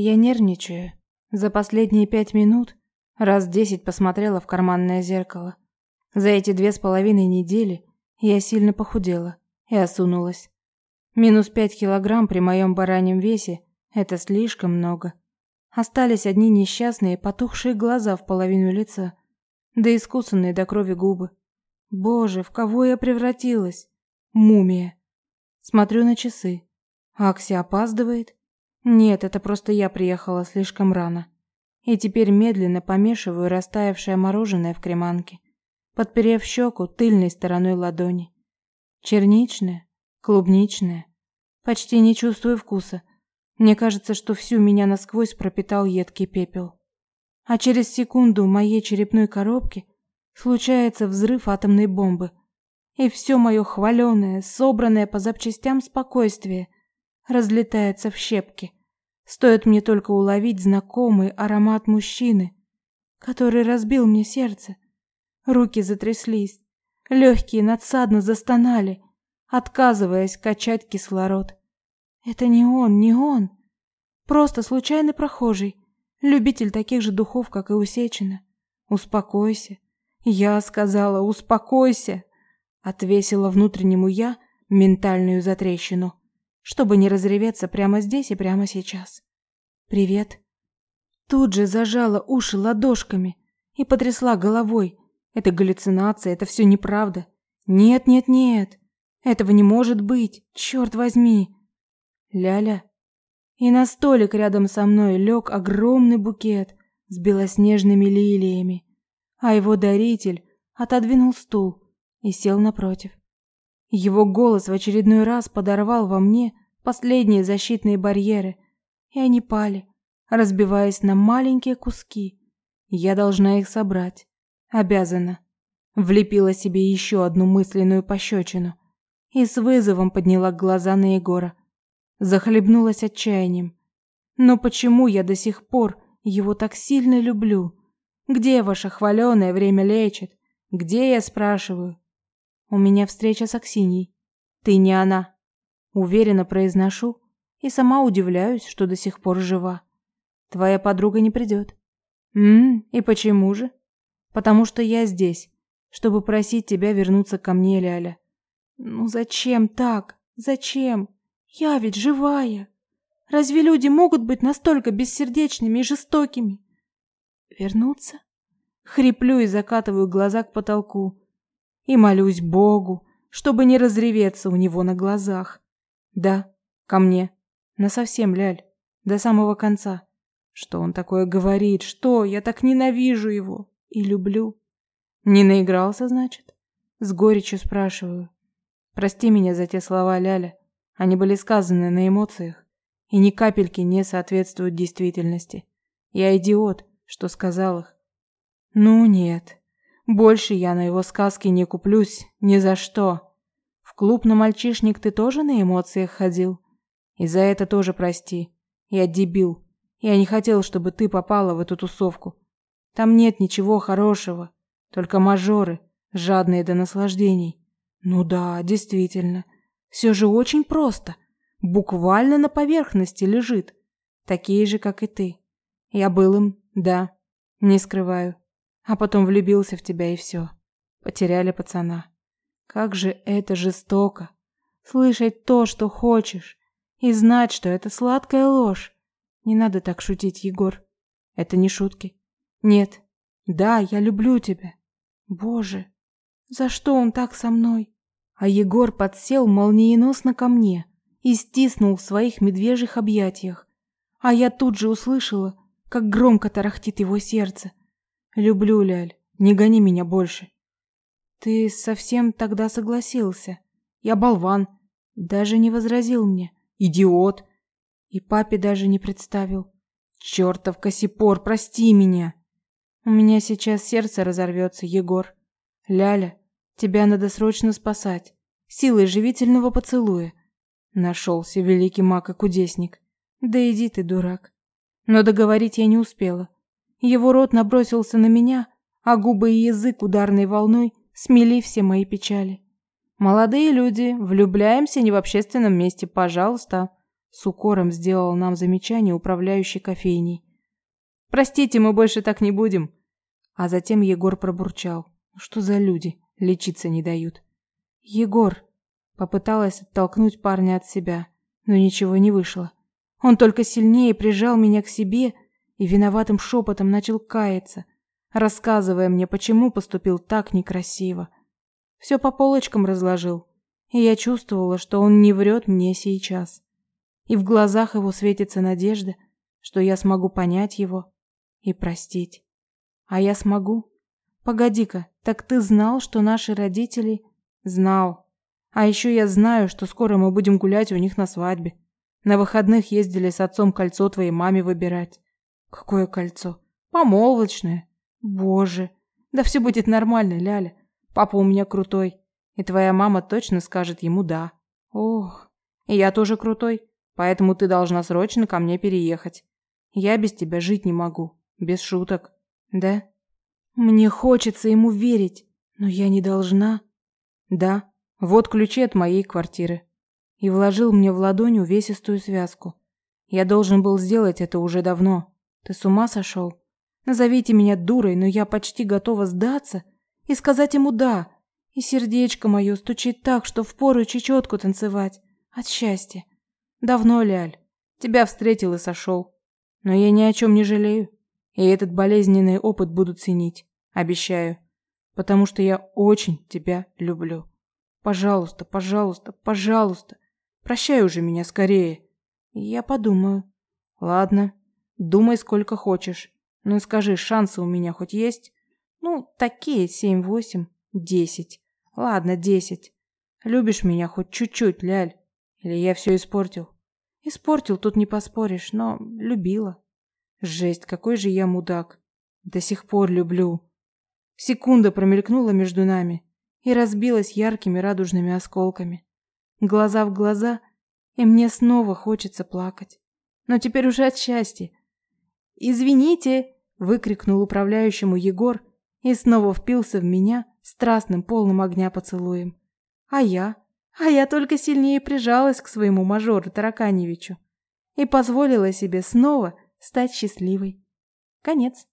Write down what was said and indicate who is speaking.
Speaker 1: Я нервничаю. За последние пять минут раз десять посмотрела в карманное зеркало. За эти две с половиной недели я сильно похудела и осунулась. Минус пять килограмм при моем бараньем весе – это слишком много. Остались одни несчастные, потухшие глаза в половину лица, да искусанные до крови губы. Боже, в кого я превратилась? Мумия. Смотрю на часы. Акси опаздывает? Нет, это просто я приехала слишком рано. И теперь медленно помешиваю растаявшее мороженое в креманке, подперев щеку тыльной стороной ладони. Черничное, клубничное. Почти не чувствую вкуса. Мне кажется, что всю меня насквозь пропитал едкий пепел. А через секунду в моей черепной коробке случается взрыв атомной бомбы. И все мое хваленое, собранное по запчастям спокойствие разлетается в щепки. Стоит мне только уловить знакомый аромат мужчины, который разбил мне сердце. Руки затряслись, легкие надсадно застонали, отказываясь качать кислород. Это не он, не он. Просто случайный прохожий, любитель таких же духов, как и у Сечина. Успокойся. Я сказала, успокойся. Отвесила внутреннему я ментальную затрещину, чтобы не разреветься прямо здесь и прямо сейчас. Привет. Тут же зажала уши ладошками и потрясла головой. Это галлюцинация, это все неправда. Нет, нет, нет. Этого не может быть. Черт возьми. Ляля. И на столик рядом со мной лег огромный букет с белоснежными лилиями, а его даритель отодвинул стул и сел напротив. Его голос в очередной раз подорвал во мне последние защитные барьеры, и они пали, разбиваясь на маленькие куски. Я должна их собрать. Обязана. Влепила себе еще одну мысленную пощечину и с вызовом подняла глаза на Егора. Захлебнулась отчаянием. Но почему я до сих пор его так сильно люблю? Где ваше хваленое время лечит? Где, я спрашиваю? У меня встреча с Аксиньей. Ты не она. Уверенно произношу и сама удивляюсь, что до сих пор жива. Твоя подруга не придет. М, и почему же? Потому что я здесь, чтобы просить тебя вернуться ко мне, Ляля. Ну зачем так? Зачем? Я ведь живая. Разве люди могут быть настолько бессердечными и жестокими? Вернуться? Хриплю и закатываю глаза к потолку. И молюсь Богу, чтобы не разреветься у него на глазах. Да, ко мне. Насовсем, Ляль. До самого конца. Что он такое говорит? Что? Я так ненавижу его. И люблю. Не наигрался, значит? С горечью спрашиваю. Прости меня за те слова, Ляля. Они были сказаны на эмоциях и ни капельки не соответствуют действительности. Я идиот, что сказал их. Ну нет, больше я на его сказки не куплюсь ни за что. В клуб на мальчишник ты тоже на эмоциях ходил? И за это тоже прости. Я дебил. Я не хотел, чтобы ты попала в эту тусовку. Там нет ничего хорошего, только мажоры, жадные до наслаждений. Ну да, действительно. Все же очень просто. Буквально на поверхности лежит. Такие же, как и ты. Я был им, да, не скрываю. А потом влюбился в тебя и все. Потеряли пацана. Как же это жестоко. Слышать то, что хочешь, и знать, что это сладкая ложь. Не надо так шутить, Егор. Это не шутки. Нет. Да, я люблю тебя. Боже, за что он так со мной? а Егор подсел молниеносно ко мне и стиснул в своих медвежьих объятиях. А я тут же услышала, как громко тарахтит его сердце. «Люблю, Ляль, не гони меня больше». «Ты совсем тогда согласился. Я болван. Даже не возразил мне. Идиот. И папе даже не представил. Чертов косипор, прости меня. У меня сейчас сердце разорвется, Егор. Ляля, Тебя надо срочно спасать. Силой живительного поцелуя. Нашелся великий маг и кудесник. Да иди ты, дурак. Но договорить я не успела. Его рот набросился на меня, а губы и язык ударной волной смели все мои печали. Молодые люди, влюбляемся не в общественном месте, пожалуйста. С укором сделал нам замечание управляющий кофейней. Простите, мы больше так не будем. А затем Егор пробурчал: "Что за люди, лечиться не дают?" Егор попыталась оттолкнуть парня от себя, но ничего не вышло. Он только сильнее прижал меня к себе и виноватым шепотом начал каяться, рассказывая мне, почему поступил так некрасиво. Все по полочкам разложил, и я чувствовала, что он не врет мне сейчас. И в глазах его светится надежда, что я смогу понять его и простить. А я смогу? Погоди-ка, так ты знал, что наши родители... Знал. А еще я знаю, что скоро мы будем гулять у них на свадьбе. На выходных ездили с отцом кольцо твоей маме выбирать. Какое кольцо? Помолвочное. Боже. Да все будет нормально, Ляля. Папа у меня крутой. И твоя мама точно скажет ему «да». Ох, и я тоже крутой. Поэтому ты должна срочно ко мне переехать. Я без тебя жить не могу. Без шуток. Да? Мне хочется ему верить, но я не должна. Да. Вот ключи от моей квартиры. И вложил мне в ладонь увесистую связку. Я должен был сделать это уже давно. Ты с ума сошел? Назовите меня дурой, но я почти готова сдаться и сказать ему «да». И сердечко мое стучит так, что впору чечетку танцевать. От счастья. Давно, Ляль. Тебя встретил и сошел. Но я ни о чем не жалею. И этот болезненный опыт буду ценить. Обещаю. Потому что я очень тебя люблю. Пожалуйста, пожалуйста, пожалуйста. Прощай уже меня скорее. Я подумаю. Ладно. Думай сколько хочешь. Но скажи, шансы у меня хоть есть? Ну, такие семь, восемь, десять. Ладно, десять. Любишь меня хоть чуть-чуть, Ляль? Или я все испортил? Испортил, тут не поспоришь, но любила. Жесть, какой же я мудак. До сих пор люблю. Секунда промелькнула между нами и разбилась яркими радужными осколками. Глаза в глаза, и мне снова хочется плакать. Но теперь уже от счастья. «Извините!» — выкрикнул управляющему Егор и снова впился в меня страстным полным огня поцелуем. А я? А я только сильнее прижалась к своему мажору Тараканевичу и позволила себе снова стать счастливой. Конец.